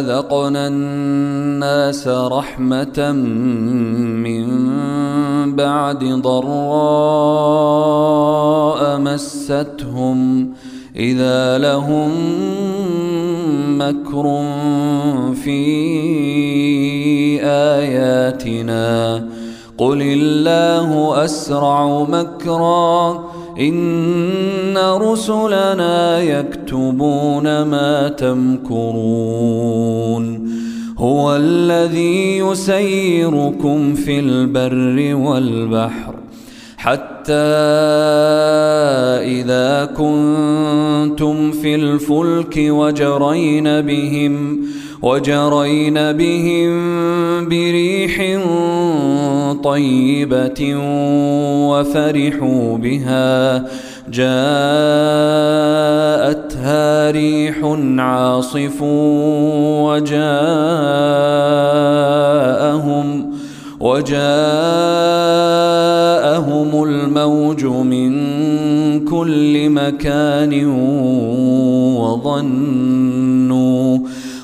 أذقنا الناس رحمة من بعد ضراء مستهم إذا لهم مكر في آياتنا قل الله أسرع مكرا إن رسلنا يكتبون ما تمكرون. هو الذي يسيركم في البر والبحر حتى إذا كنتم في الفلك وجرين بهم وجرين بهم بريح طيبة وفرحوا بها. جاءتها ريح عاصف وجاءهم وجاءهم الموج من كل مكان وظنوا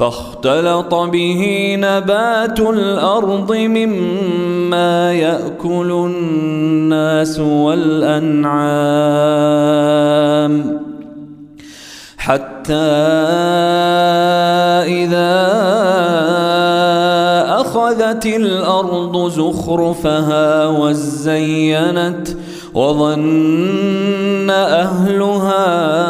فاختلط به نبات الأرض مما يأكل الناس والأنعام حتى إذا أخذت الأرض زخرفها وزينت وظن أهلها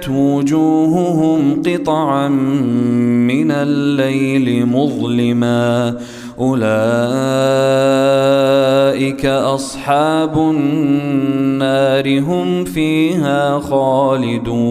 اغشيت وجوههم قطعا من الليل مظلما. أولئك أصحاب النار هم فيها خالدون.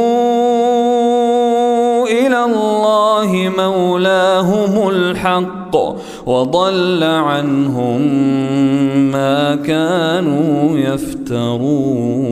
مولاهم الحق وضل عنهم ما كانوا يفترون.